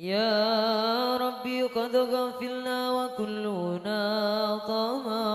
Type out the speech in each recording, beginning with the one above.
يا ربي قد غفلنا وكلنا طمع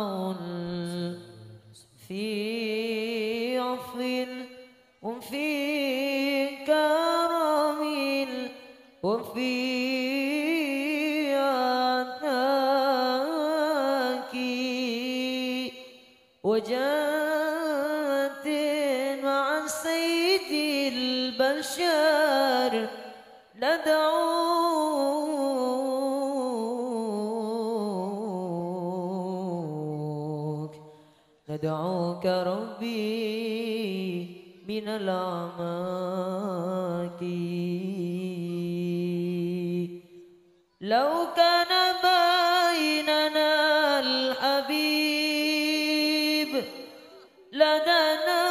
الأعماق لو كان بيننا الحبيب لدنا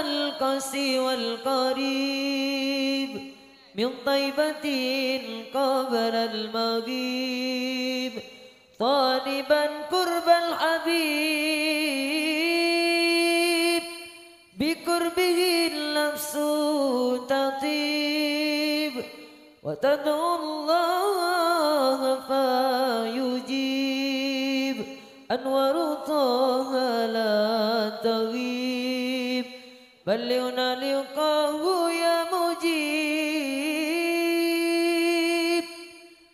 القسي والقريب. من طيبة قبل المغيب. طالبا قرب الحبيب. بقربه النفس تطيب وتدعو الله فيجيب. أنور طه لا تغيب. بلغنا لقاه يا مجيب.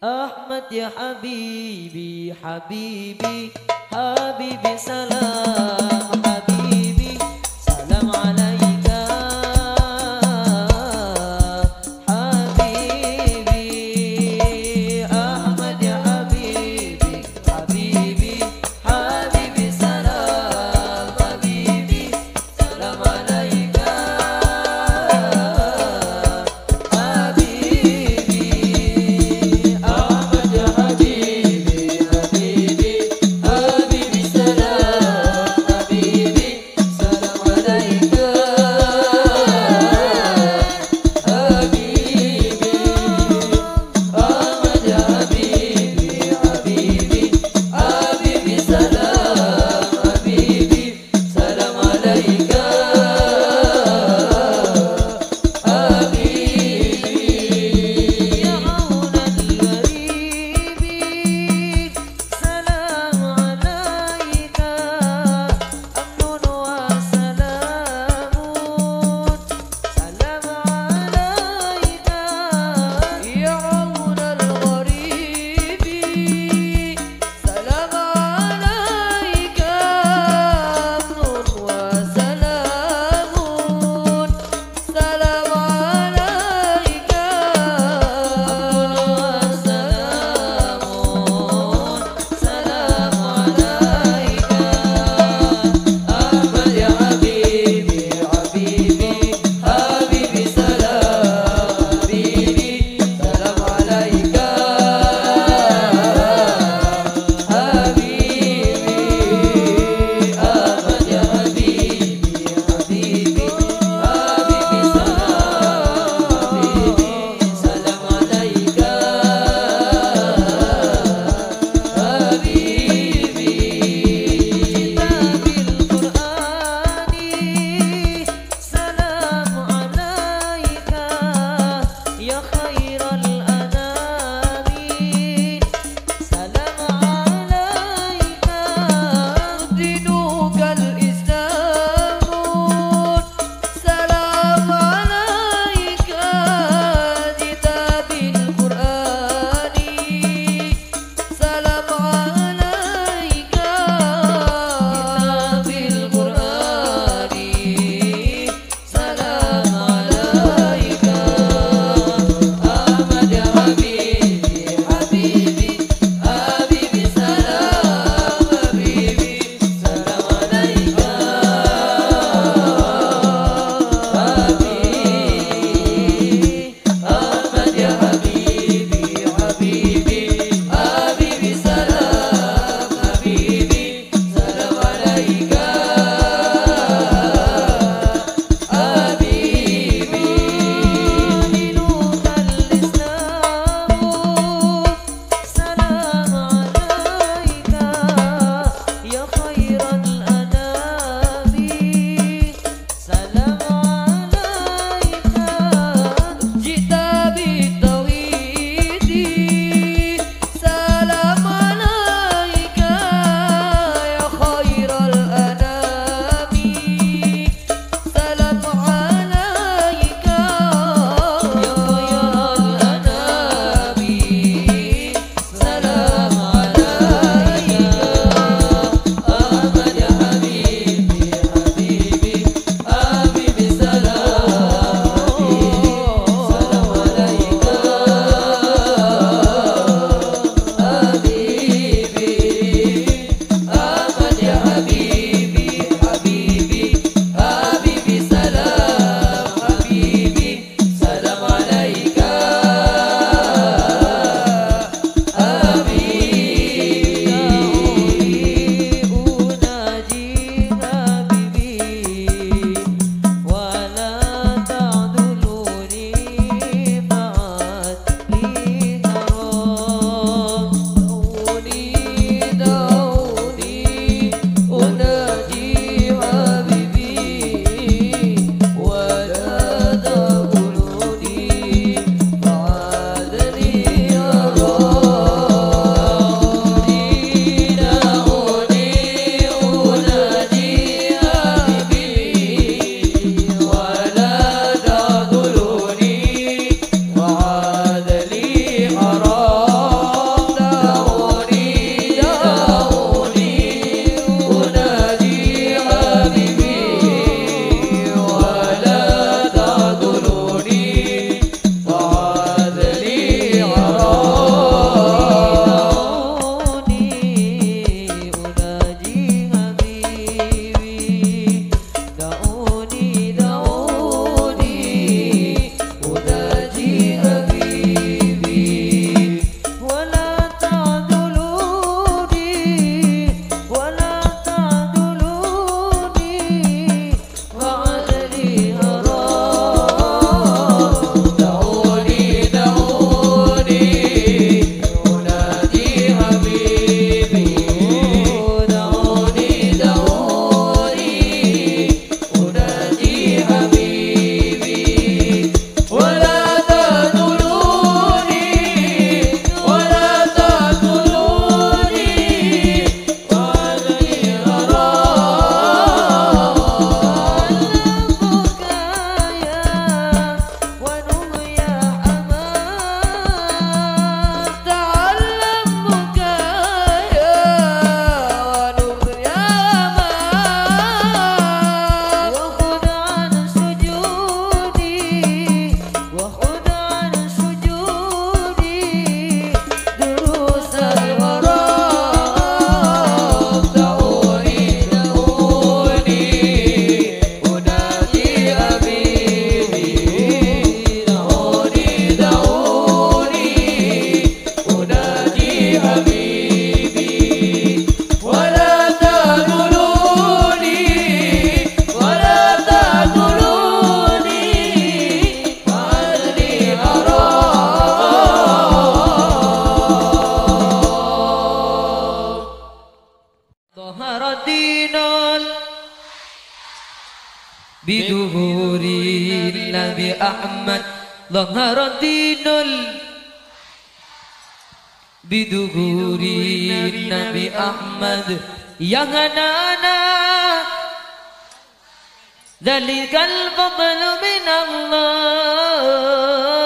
أحمد يا حبيبي حبيبي حبيبي سلام. أحمد ظهر دين بدهور النبي أحمد يا هنانا ذلك الفضل من الله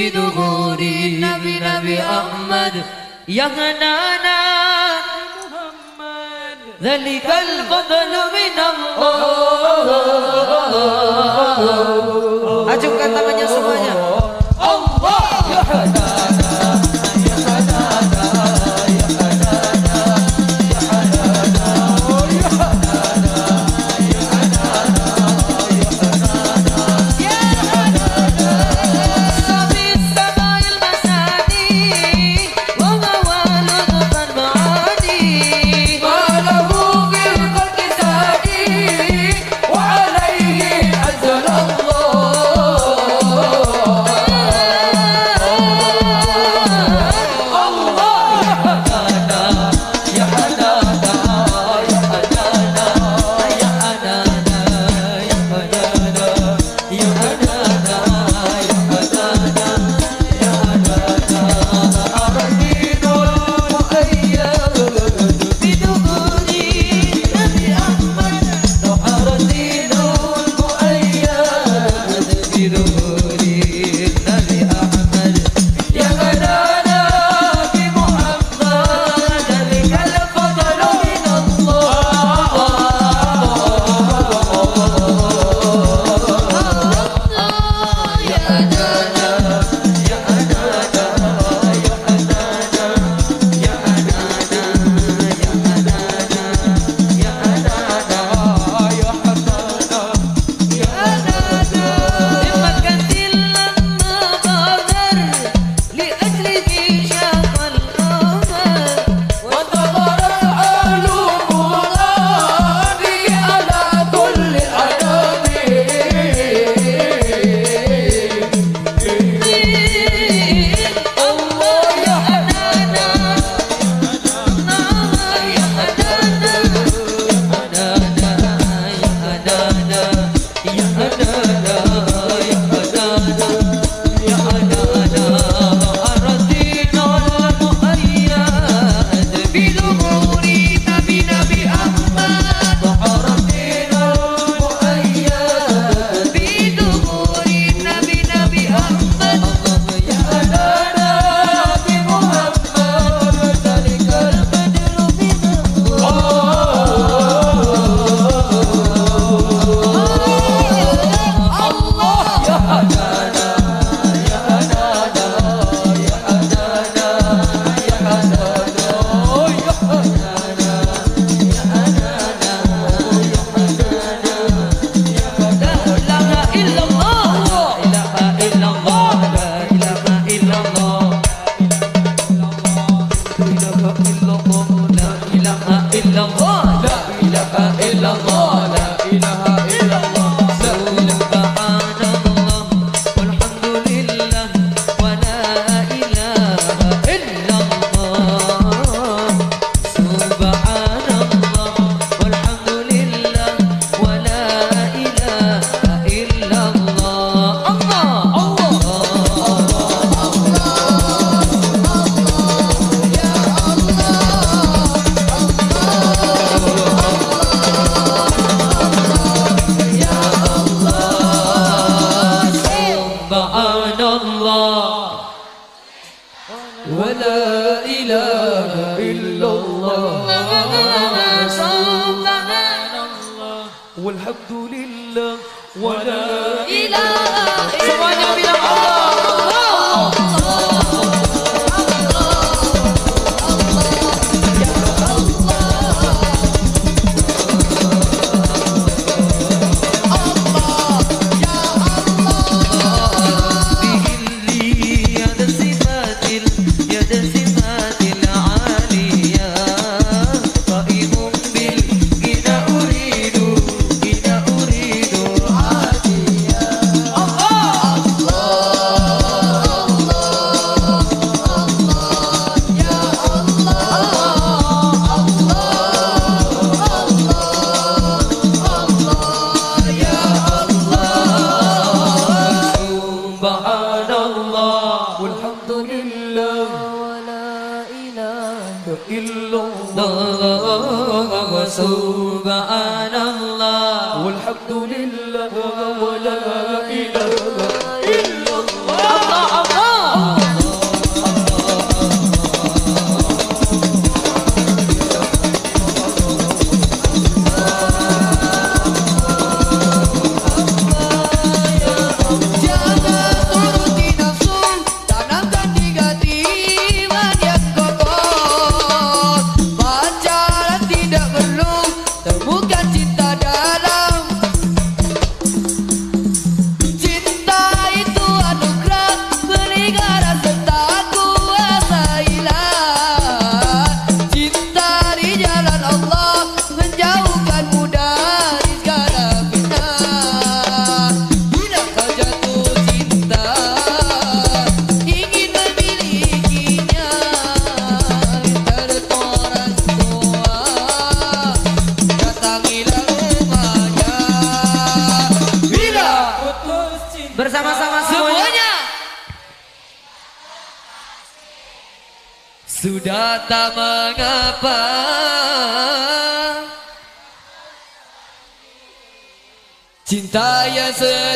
بدغور النبي نبي أحمد يا حنانا محمد ذلك الفضل من الله Ajungkan tangannya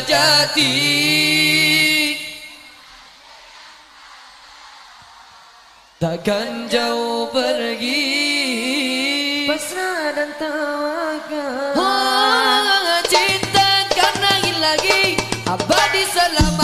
sejati Takkan jauh pergi. Pasrah dan tawakal. Oh, Cinta karena lagi. Abadi selamanya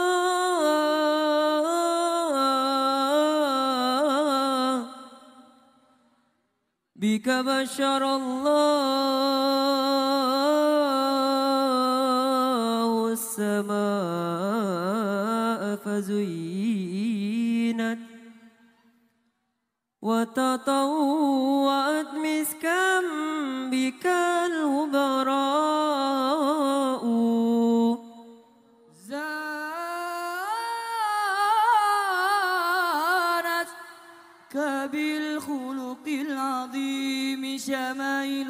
بك بشر الله السماء فزينت وتطوأت مسكا بك الغبراء شمائل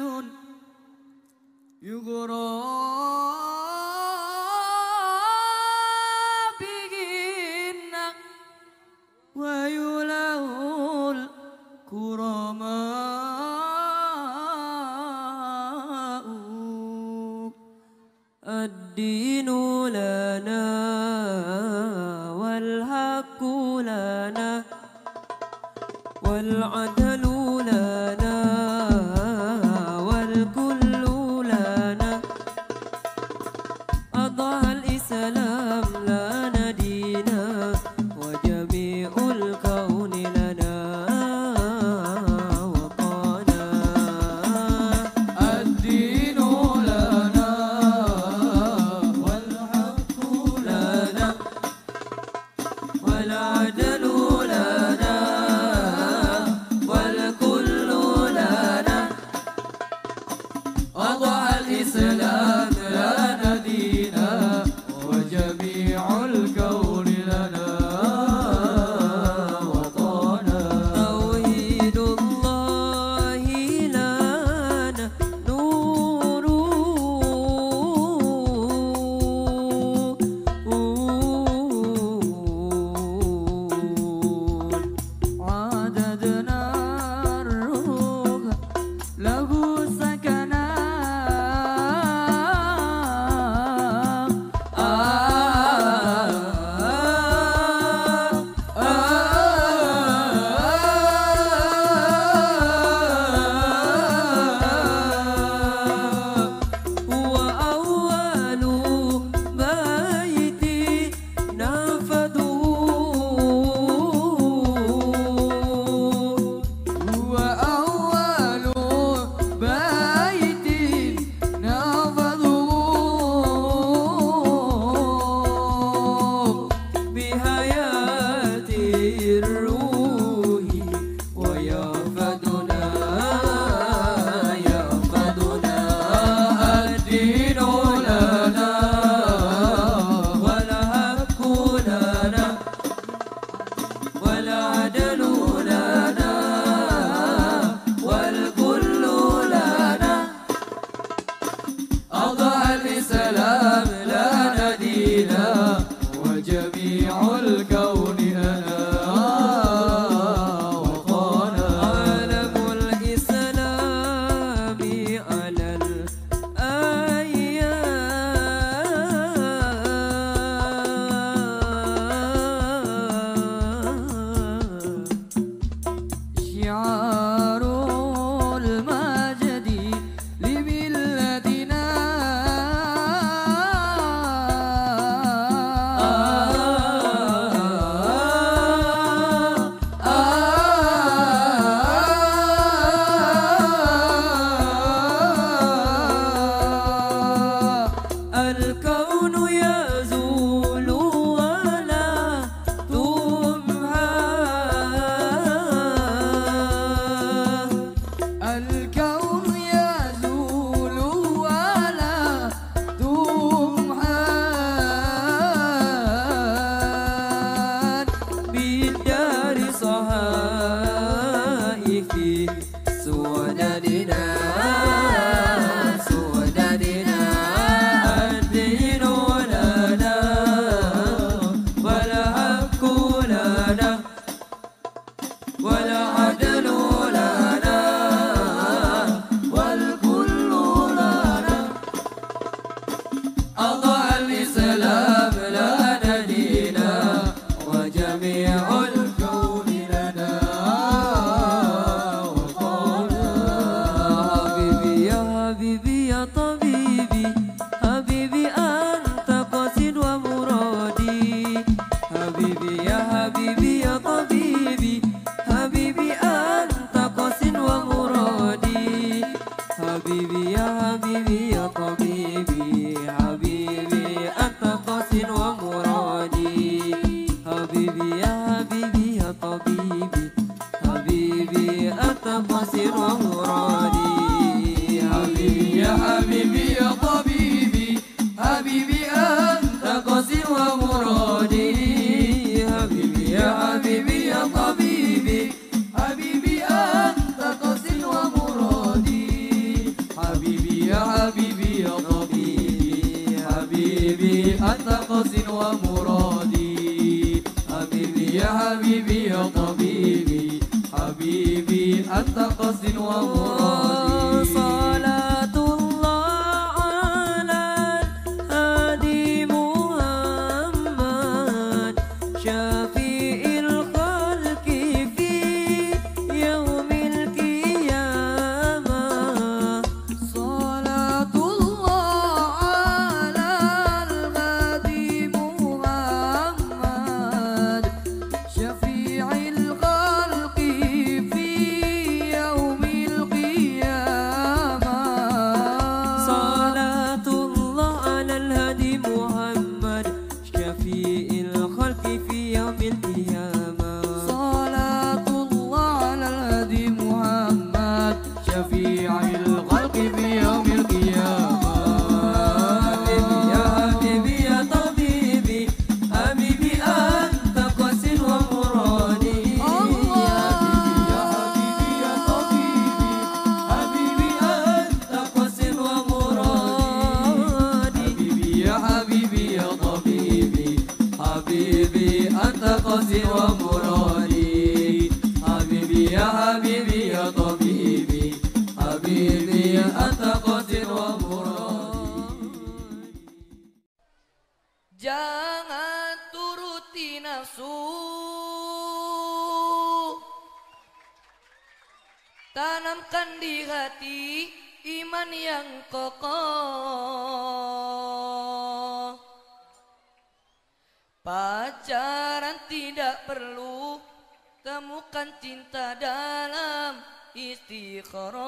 menemukan cinta dalam istiqoroh.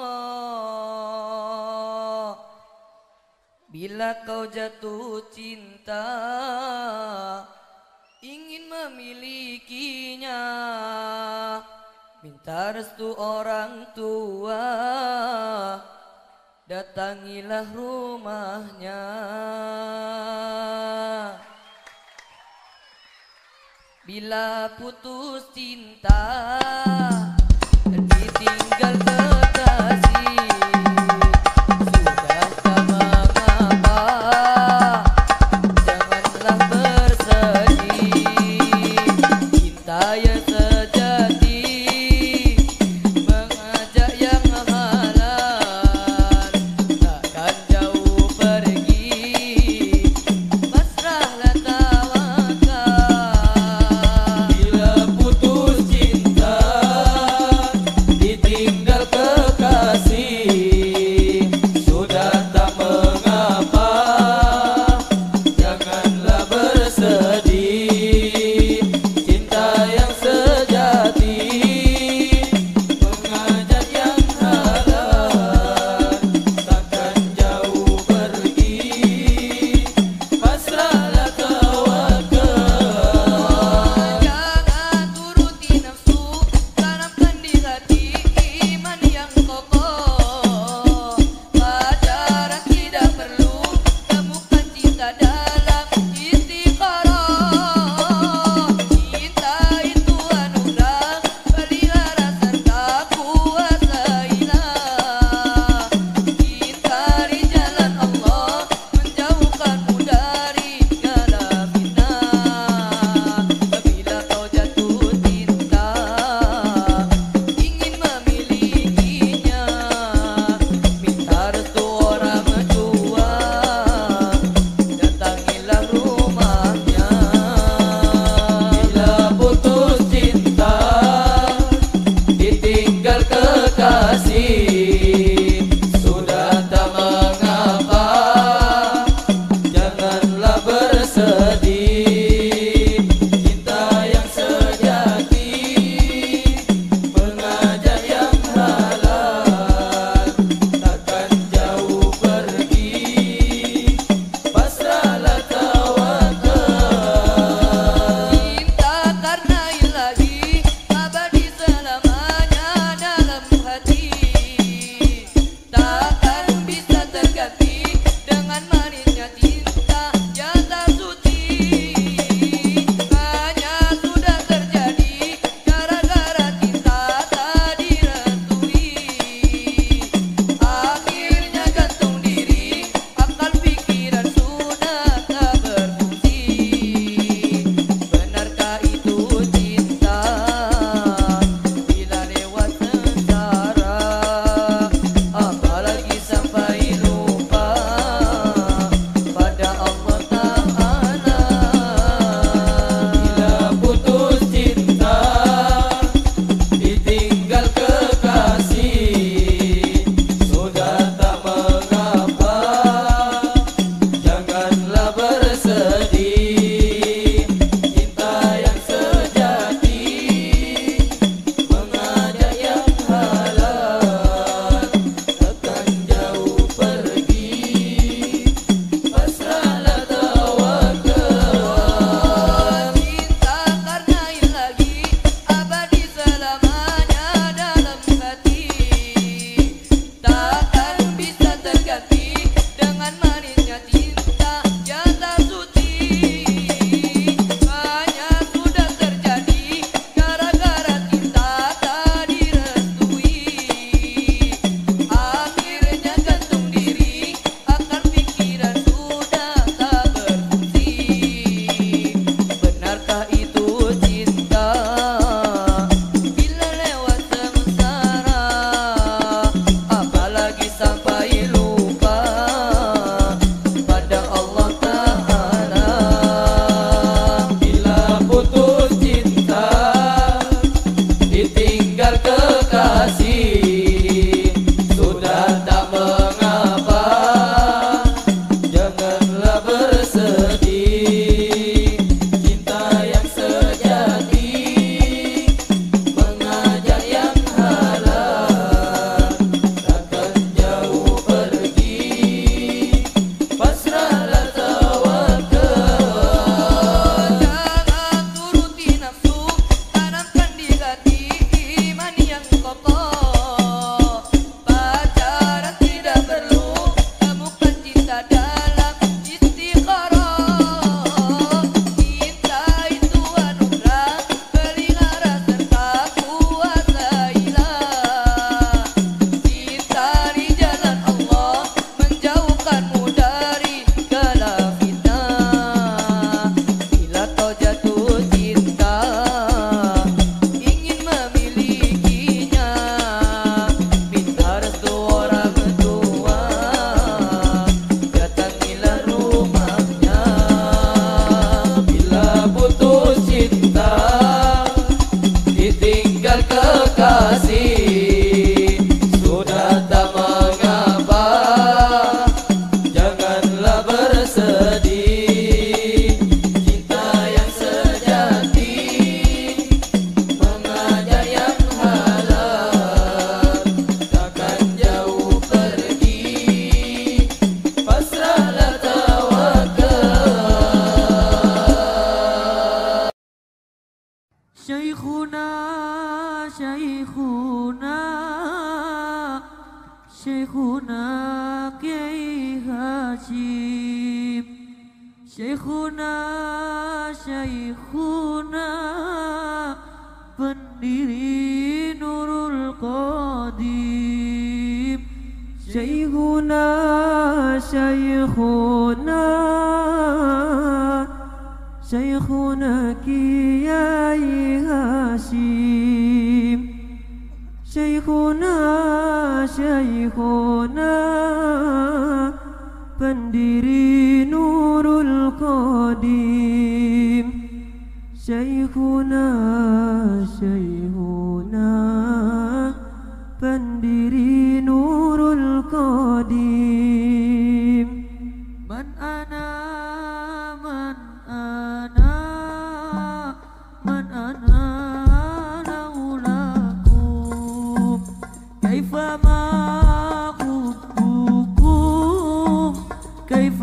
Bila kau jatuh cinta Ingin memilikinya. Minta restu orang tua Datangilah rumahnya. Bila putus cinta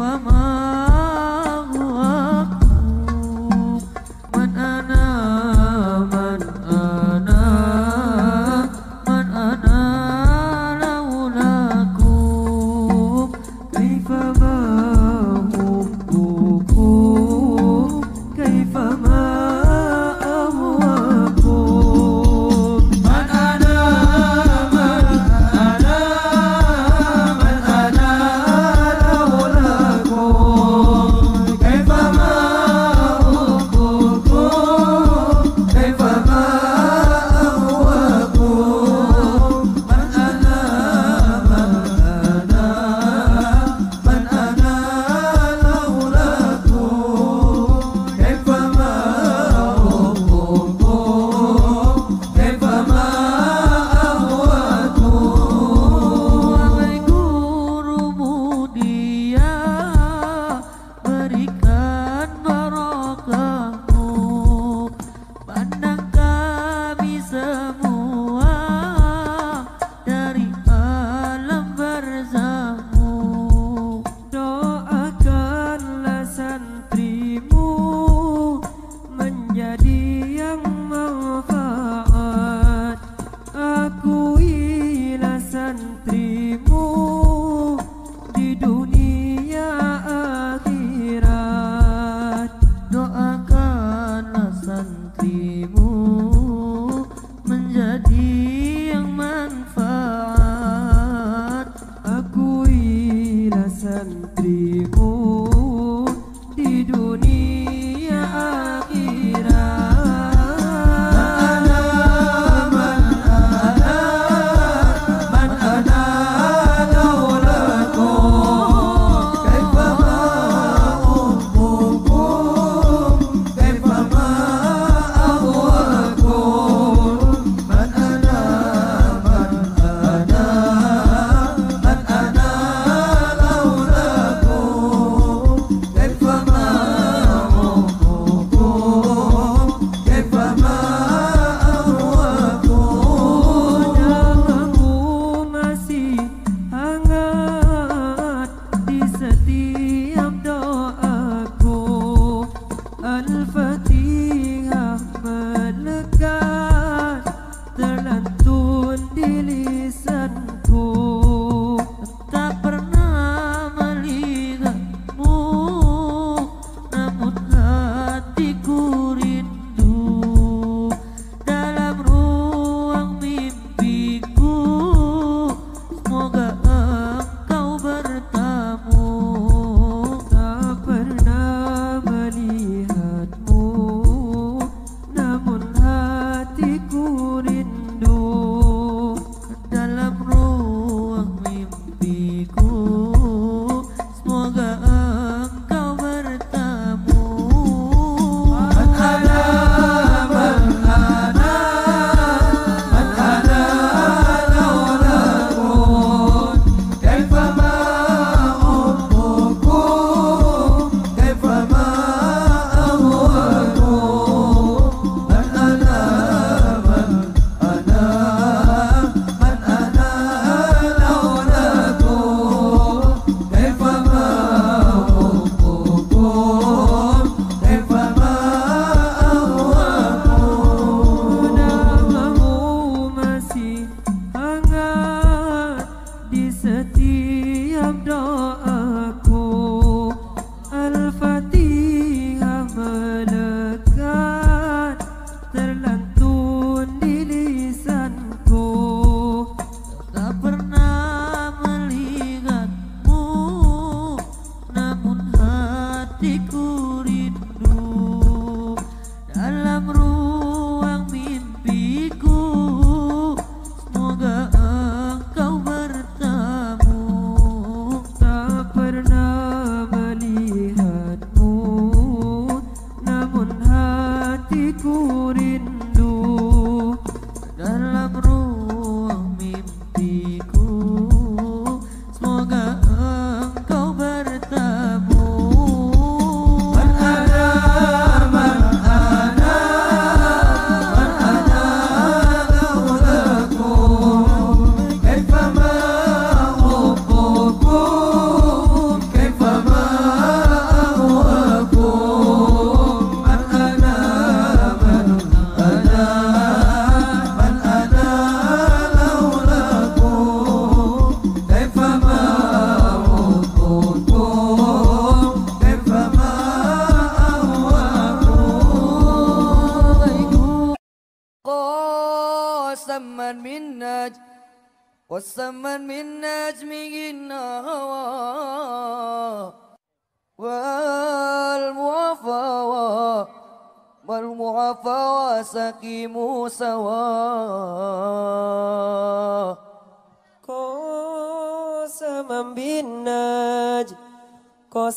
fama.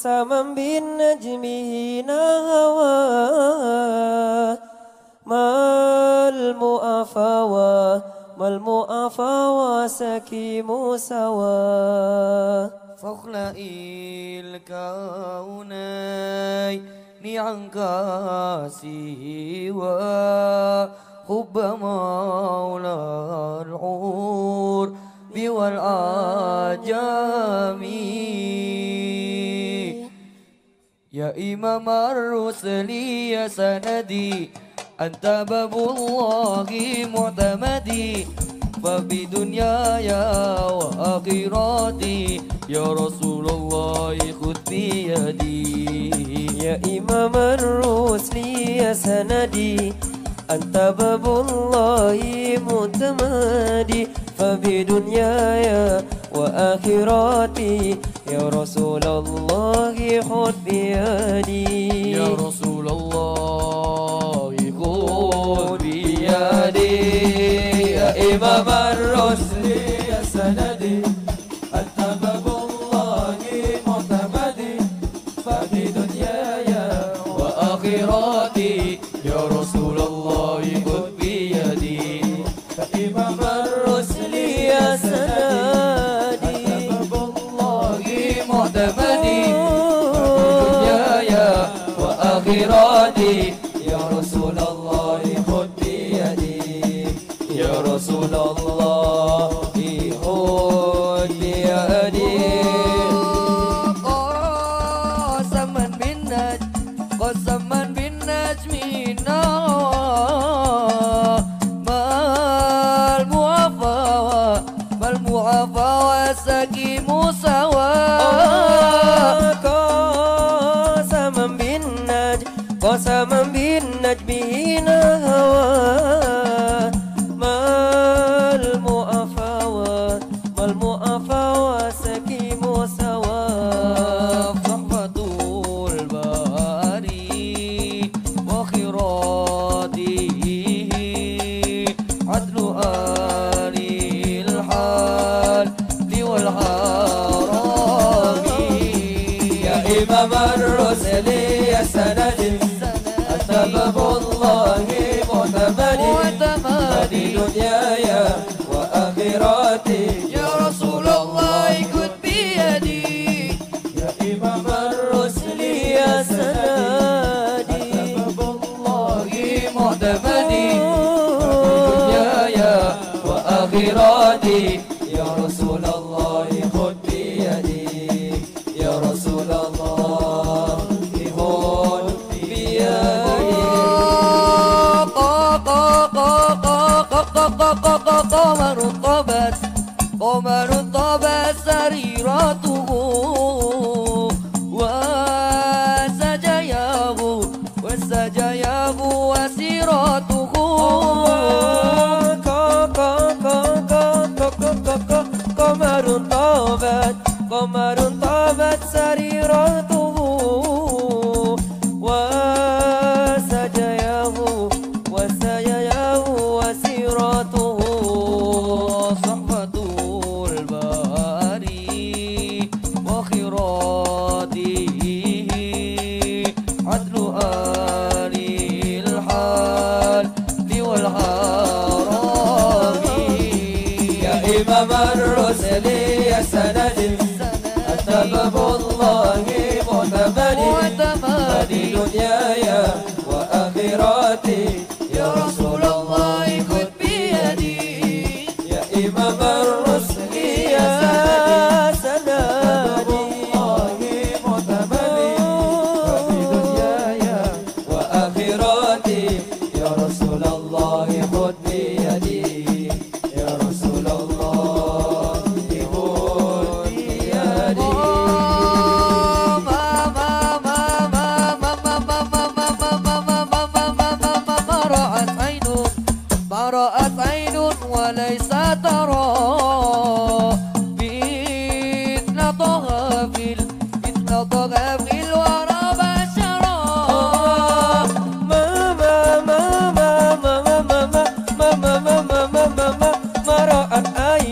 Semembina خاتم الرسل يا سندي. أنت باب الله معتمدي. فبدنياي وآخرتي يا رسول الله خذ بيدي. يا إمام الرسل يا سندي. أنت باب الله معتمدي. ففي دنياي وآخرتي يا رسول الله خذ بيدي. يا رسول الله خذ بيدي. يا إمام الرسل.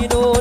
you know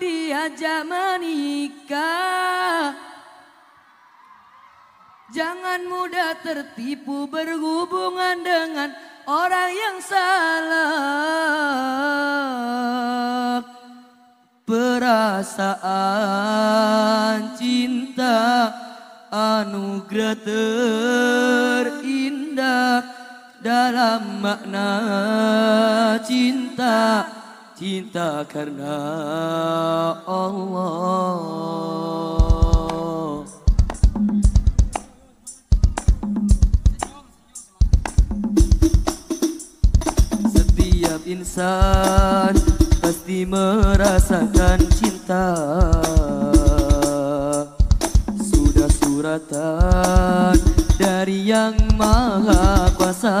diajak menikah Jangan mudah tertipu berhubungan dengan orang yang salah. Perasaan cinta anugerah terindah dalam makna cinta cinta karena Allah. Setiap insan pasti merasakan cinta. Sudah suratan dari yang maha kuasa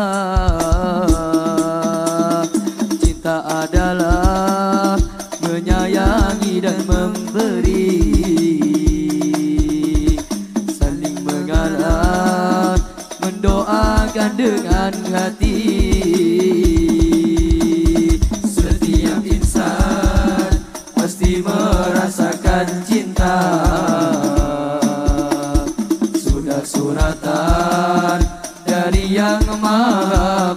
memberi Saling mengalah, mendoakan dengan hati. Setiap insan pasti merasakan cinta. Sudah suratan dari yang maha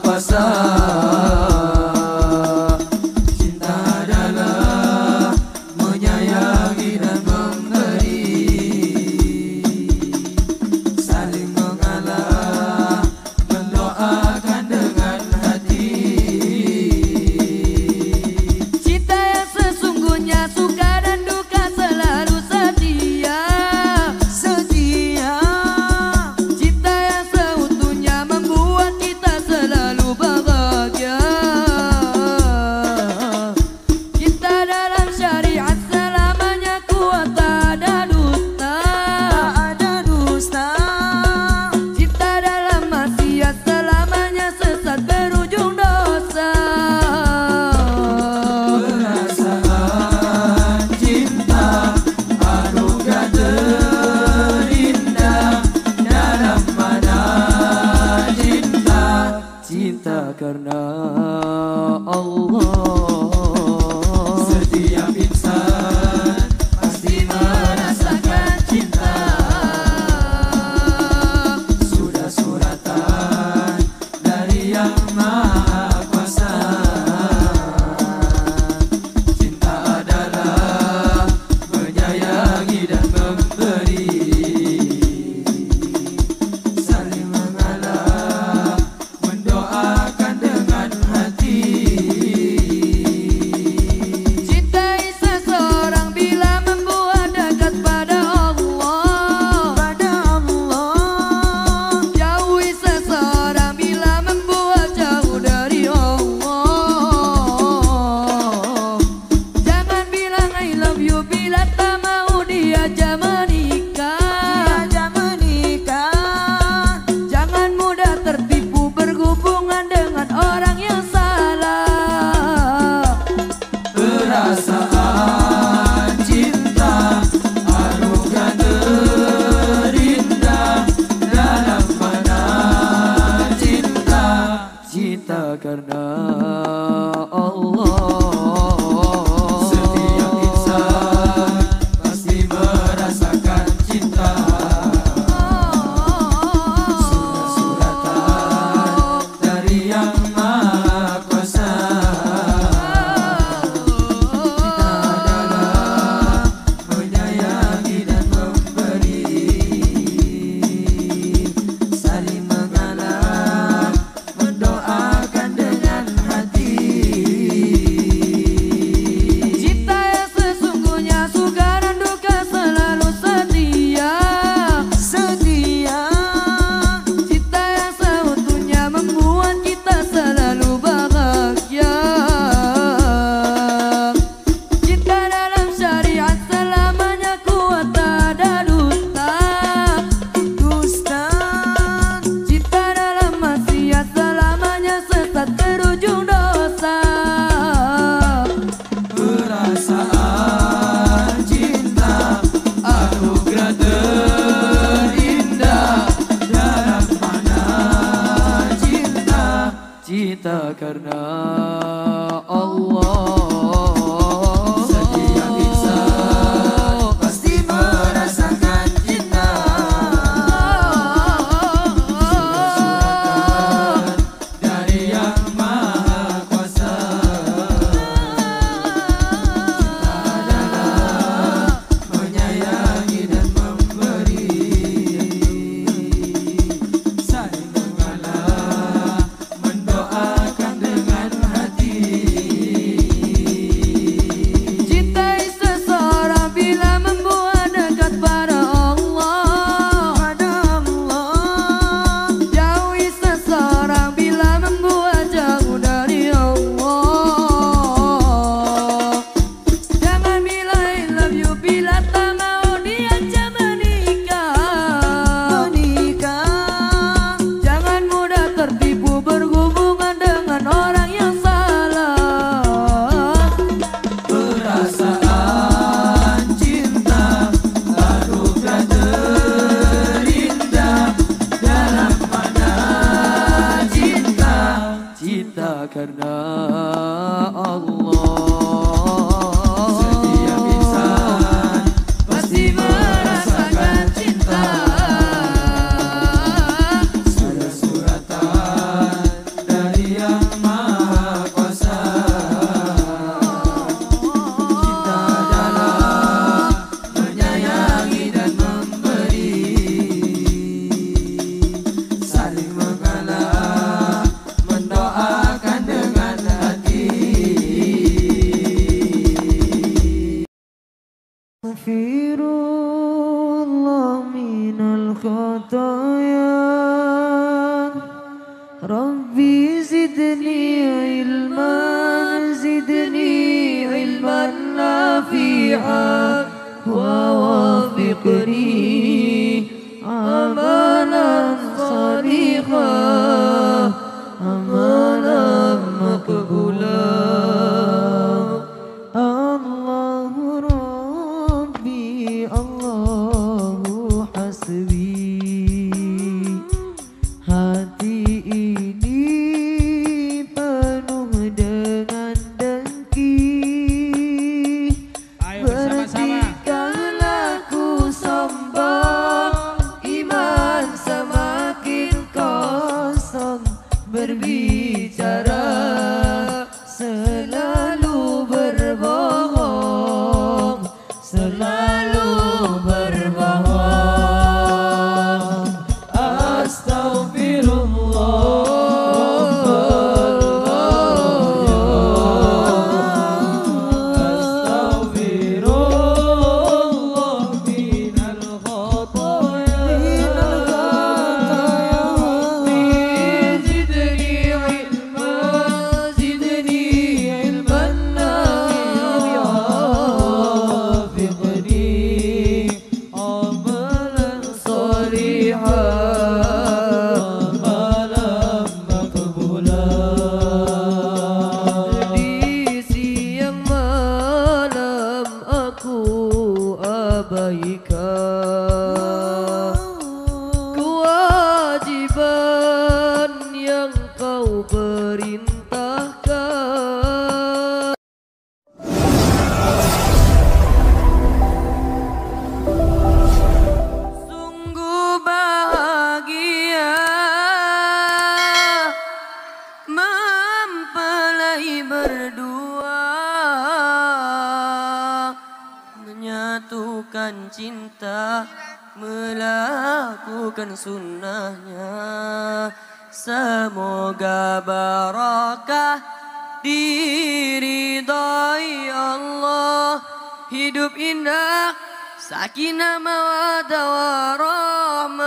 سكينة مواد ورحمة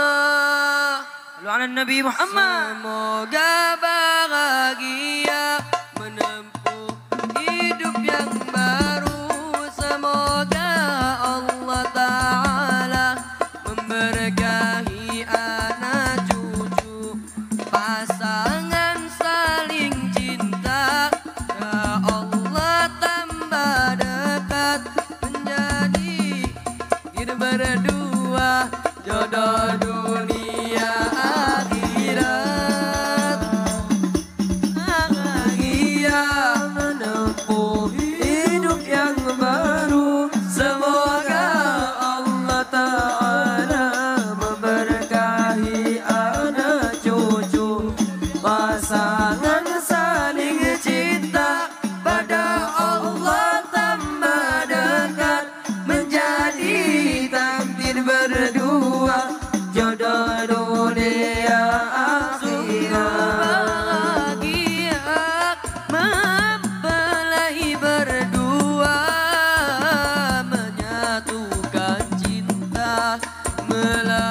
على النبي محمد. love.